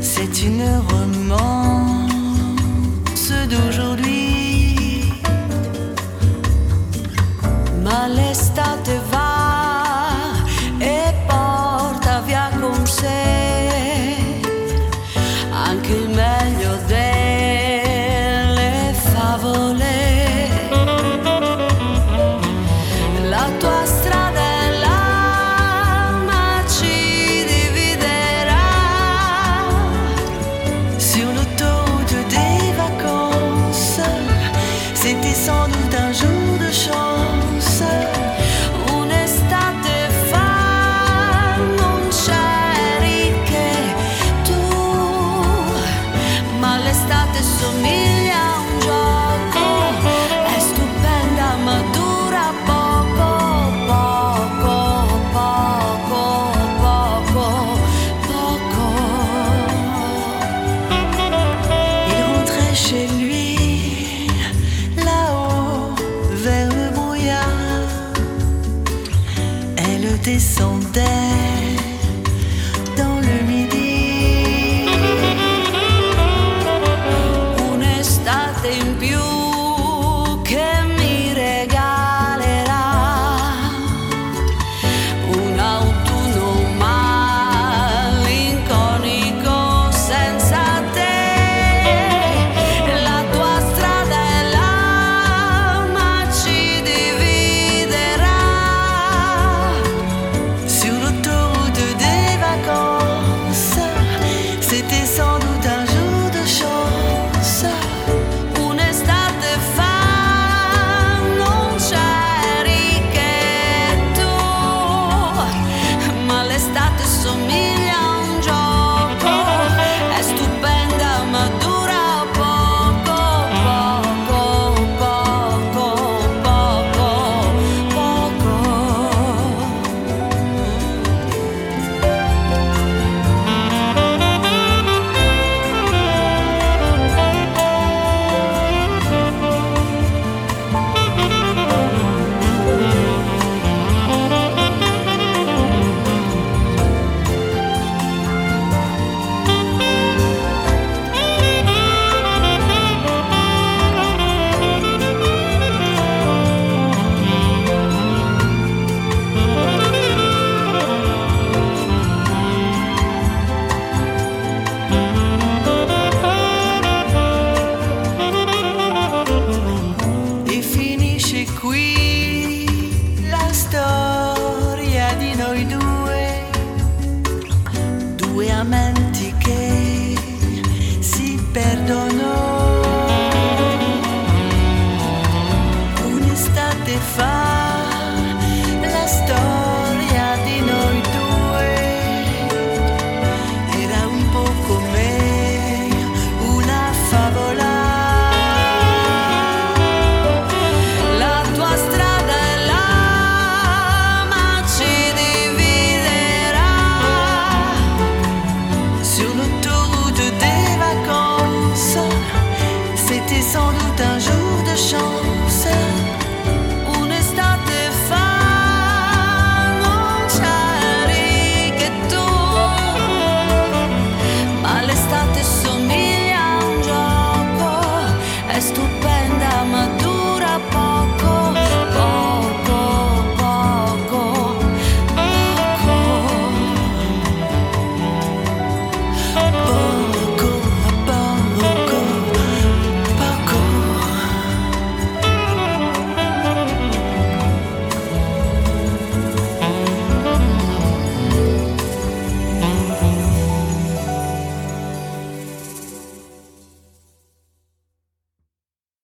c'est une romance. so mean